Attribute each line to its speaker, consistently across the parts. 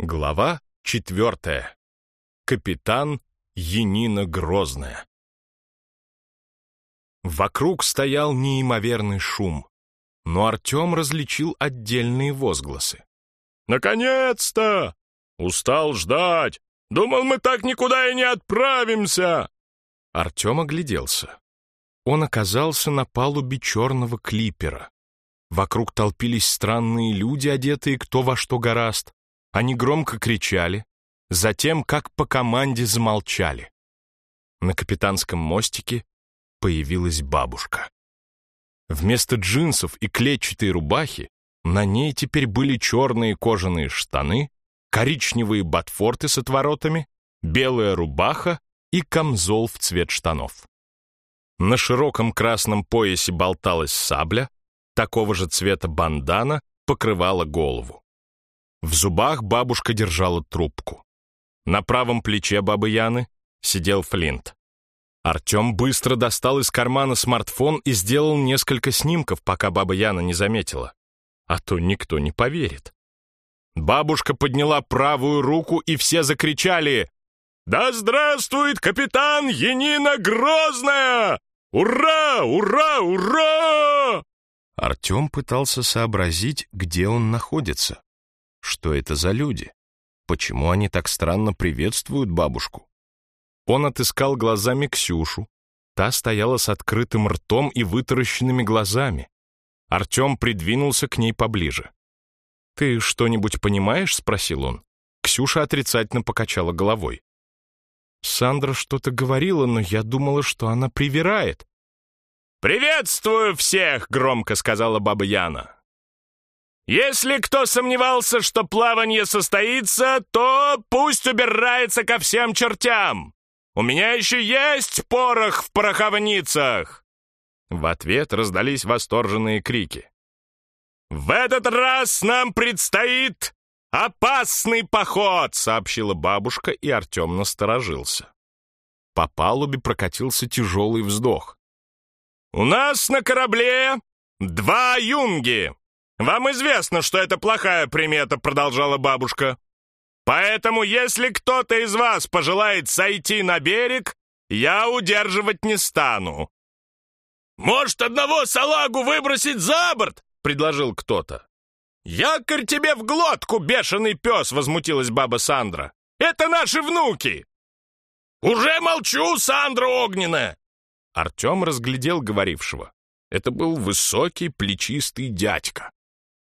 Speaker 1: Глава четвертая. Капитан Янина Грозная. Вокруг стоял неимоверный шум, но Артем различил отдельные возгласы.
Speaker 2: «Наконец-то! Устал ждать! Думал, мы так никуда и не отправимся!»
Speaker 1: Артем огляделся. Он оказался на палубе черного клипера. Вокруг толпились странные люди, одетые кто во что гораст. Они громко кричали, затем, как по команде, замолчали. На капитанском мостике появилась бабушка. Вместо джинсов и клетчатой рубахи на ней теперь были черные кожаные штаны, коричневые ботфорты с отворотами, белая рубаха и камзол в цвет штанов. На широком красном поясе болталась сабля, такого же цвета бандана покрывала голову. В зубах бабушка держала трубку. На правом плече бабы Яны сидел Флинт. Артем быстро достал из кармана смартфон и сделал несколько снимков, пока баба Яна не заметила. А то никто не поверит. Бабушка подняла правую руку, и все закричали «Да здравствует капитан Янина Грозная! Ура! Ура! Ура!» Артем пытался сообразить, где он находится. Что это за люди? Почему они так странно приветствуют бабушку? Он отыскал глазами Ксюшу. Та стояла с открытым ртом и вытаращенными глазами. Артем придвинулся к ней поближе. «Ты что-нибудь понимаешь?» — спросил он. Ксюша отрицательно покачала головой. «Сандра что-то говорила, но я думала, что она привирает».
Speaker 2: «Приветствую всех!» — громко сказала баба Яна. Если кто сомневался, что плавание состоится, то пусть убирается ко всем чертям. У меня еще есть порох в пороховницах!»
Speaker 1: В ответ раздались восторженные крики.
Speaker 2: «В этот раз нам предстоит опасный поход!» — сообщила бабушка, и Артем насторожился.
Speaker 1: По палубе прокатился тяжелый вздох.
Speaker 2: «У нас на корабле два юнги!» «Вам известно, что это плохая примета», — продолжала бабушка. «Поэтому, если кто-то из вас пожелает сойти на берег, я удерживать не стану». «Может, одного салагу выбросить за борт?» — предложил кто-то. «Якорь тебе в глотку, бешеный пес!» — возмутилась баба Сандра. «Это наши внуки!» «Уже молчу, Сандра Огненная!»
Speaker 1: Артем разглядел говорившего. Это был высокий, плечистый дядька.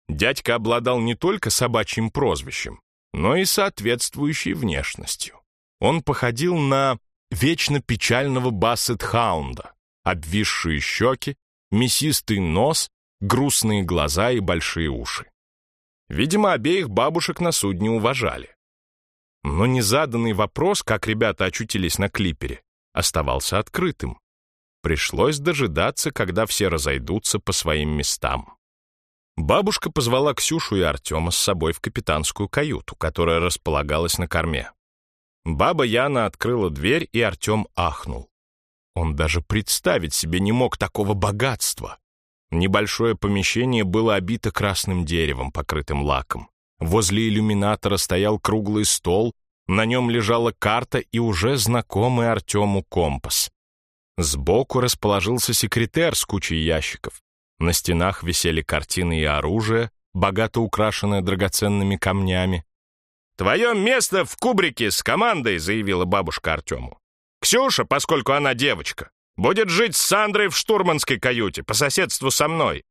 Speaker 1: Дядька обладал не только собачьим прозвищем, но и соответствующей внешностью. Он походил на вечно печального бассет-хаунда, обвисшие щеки, мясистый нос, грустные глаза и большие уши. Видимо, обеих бабушек на судне уважали. Но незаданный вопрос, как ребята очутились на клипере, оставался открытым. Пришлось дожидаться, когда все разойдутся по своим местам. Бабушка позвала Ксюшу и Артема с собой в капитанскую каюту, которая располагалась на корме. Баба Яна открыла дверь, и Артем ахнул. Он даже представить себе не мог такого богатства. Небольшое помещение было обито красным деревом, покрытым лаком. Возле иллюминатора стоял круглый стол, на нем лежала карта и уже знакомый Артему компас. Сбоку расположился секретер с кучей ящиков. На стенах висели картины и оружие, богато украшенное драгоценными камнями.
Speaker 2: «Твое место в кубрике с командой», — заявила бабушка Артему. «Ксюша, поскольку она девочка, будет жить с Сандрой в штурманской каюте по соседству со мной.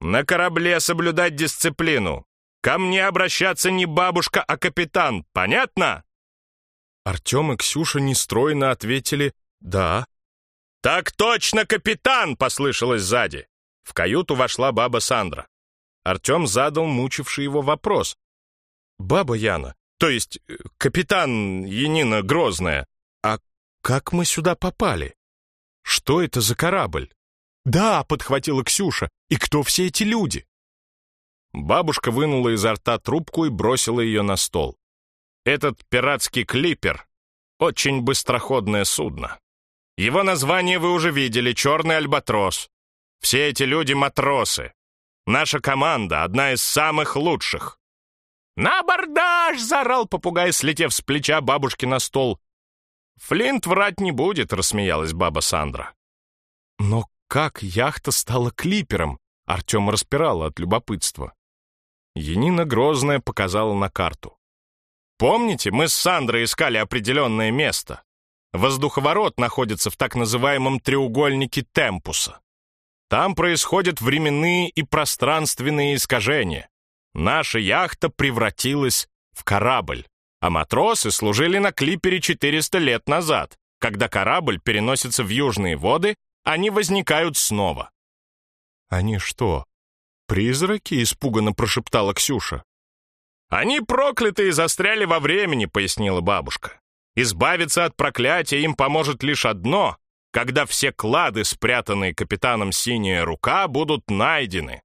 Speaker 2: На корабле соблюдать дисциплину. Ко мне обращаться не бабушка, а капитан. Понятно?»
Speaker 1: Артем и Ксюша нестройно ответили «да».
Speaker 2: «Так точно, капитан!» — послышалось сзади. В каюту вошла баба Сандра. Артем задал мучивший его вопрос. «Баба Яна, то есть э, капитан Янина Грозная, а как мы сюда попали? Что это за корабль?»
Speaker 1: «Да», — подхватила Ксюша, — «и кто все эти люди?»
Speaker 2: Бабушка вынула изо рта трубку и бросила ее на стол. «Этот пиратский клипер — очень быстроходное судно. Его название вы уже видели — «Черный альбатрос». Все эти люди — матросы. Наша команда — одна из самых лучших. «На абордаж!» — заорал попугай, слетев с плеча бабушки на стол. «Флинт врать не будет», — рассмеялась баба Сандра.
Speaker 1: Но как яхта стала клипером? Артем распирала от любопытства. Янина Грозная показала на карту.
Speaker 2: «Помните, мы с Сандрой искали определенное место? Воздуховорот находится в так называемом треугольнике Темпуса. Там происходят временные и пространственные искажения. Наша яхта превратилась в корабль, а матросы служили на клипере 400 лет назад. Когда корабль переносится в южные воды, они возникают снова.
Speaker 1: «Они что, призраки?» — испуганно прошептала Ксюша.
Speaker 2: «Они проклятые застряли во времени», — пояснила бабушка. «Избавиться от проклятия им поможет лишь одно когда все клады, спрятанные капитаном «Синяя рука», будут найдены.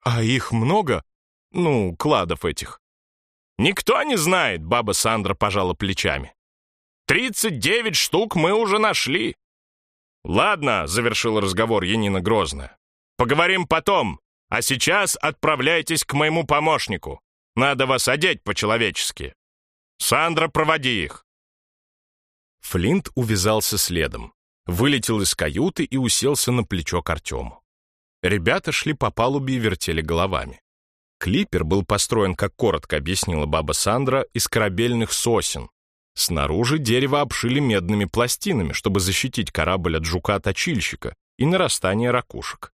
Speaker 1: А их много? Ну, кладов этих.
Speaker 2: Никто не знает, баба Сандра пожала плечами. Тридцать девять штук мы уже нашли. Ладно, завершил разговор Янина Грозная. Поговорим потом, а сейчас отправляйтесь к моему помощнику. Надо вас одеть по-человечески. Сандра, проводи их.
Speaker 1: Флинт увязался следом вылетел из каюты и уселся на плечо к Артему. Ребята шли по палубе и вертели головами. Клипер был построен, как коротко объяснила баба Сандра, из корабельных сосен. Снаружи дерево обшили медными пластинами, чтобы защитить корабль от жука-точильщика и нарастания ракушек.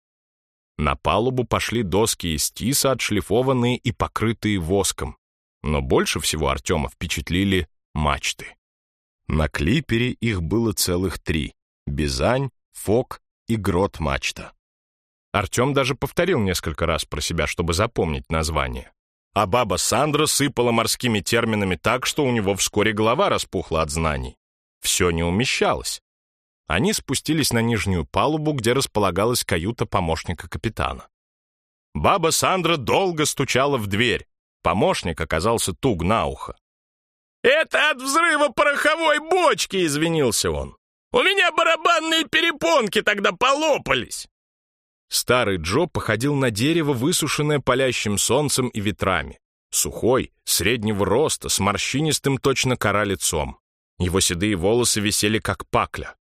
Speaker 1: На палубу пошли доски из тиса, отшлифованные и покрытые воском. Но больше всего Артема впечатлили мачты. На клипере их было целых три. Бизань, Фок и Грот-мачта. Артем даже повторил несколько раз про себя, чтобы запомнить название. А баба Сандра сыпала морскими терминами так, что у него вскоре голова распухла от знаний. Все не умещалось. Они спустились на нижнюю палубу, где располагалась каюта помощника капитана. Баба Сандра долго стучала в дверь. Помощник оказался туг на ухо.
Speaker 2: «Это от взрыва пороховой бочки!» — извинился он. У меня барабанные перепонки тогда полопались!»
Speaker 1: Старый Джо походил на дерево, высушенное палящим солнцем и ветрами. Сухой, среднего роста, с морщинистым точно кора лицом. Его седые волосы висели как пакля.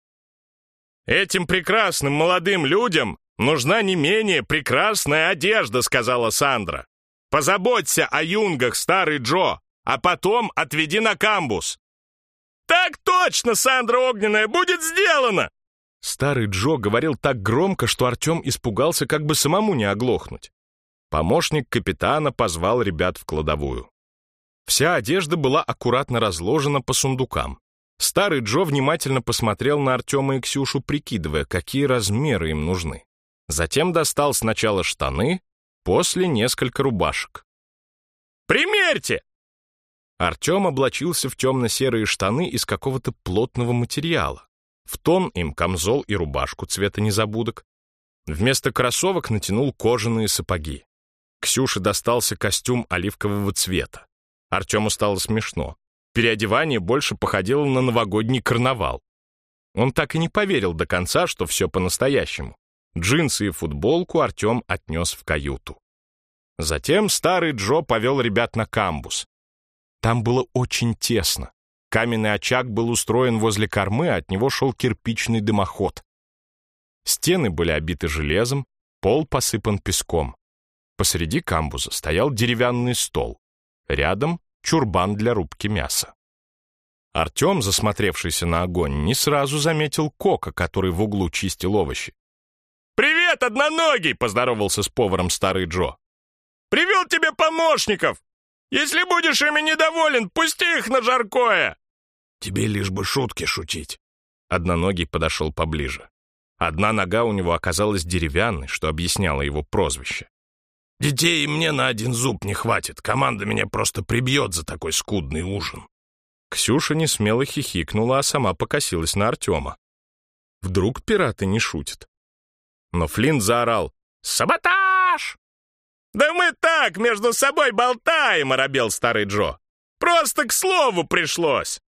Speaker 2: «Этим прекрасным молодым людям нужна не менее прекрасная одежда», — сказала Сандра. «Позаботься о юнгах, старый Джо, а потом отведи на камбус. «Так точно, Сандра Огненная, будет сделано!»
Speaker 1: Старый Джо говорил так громко, что Артем испугался, как бы самому не оглохнуть. Помощник капитана позвал ребят в кладовую. Вся одежда была аккуратно разложена по сундукам. Старый Джо внимательно посмотрел на Артема и Ксюшу, прикидывая, какие размеры им нужны. Затем достал сначала штаны, после несколько рубашек.
Speaker 2: «Примерьте!»
Speaker 1: Артем облачился в темно-серые штаны из какого-то плотного материала. В тон им камзол и рубашку цвета незабудок. Вместо кроссовок натянул кожаные сапоги. Ксюше достался костюм оливкового цвета. Артему стало смешно. Переодевание больше походило на новогодний карнавал. Он так и не поверил до конца, что все по-настоящему. Джинсы и футболку Артем отнес в каюту. Затем старый Джо повел ребят на камбус. Там было очень тесно. Каменный очаг был устроен возле кормы, а от него шел кирпичный дымоход. Стены были обиты железом, пол посыпан песком. Посреди камбуза стоял деревянный стол. Рядом чурбан для рубки мяса. Артем, засмотревшийся на огонь, не сразу заметил Кока, который в углу чистил овощи.
Speaker 2: «Привет, одноногий!» — поздоровался с поваром старый Джо. «Привел тебе помощников! Если будешь ими недоволен, пусти их на жаркое!»
Speaker 1: «Тебе лишь бы шутки шутить». Одноногий подошел поближе. Одна нога у него оказалась деревянной, что объясняло его прозвище. «Детей мне на один зуб не хватит. Команда меня просто прибьет за такой скудный ужин». Ксюша не смело хихикнула, а сама покосилась на Артема. Вдруг пираты не шутят. Но Флинт заорал «Саботаж!»
Speaker 2: «Да мы так, между собой болтаем», — оробел старый Джо. «Просто к слову пришлось».